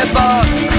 everybody